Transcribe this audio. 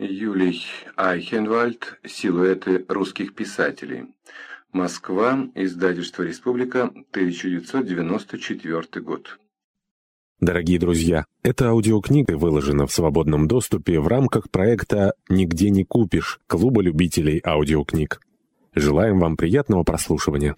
Юлий Айхенвальд «Силуэты русских писателей». Москва, издательство «Республика», 1994 год. Дорогие друзья, эта аудиокнига выложена в свободном доступе в рамках проекта «Нигде не купишь» Клуба любителей аудиокниг. Желаем вам приятного прослушивания.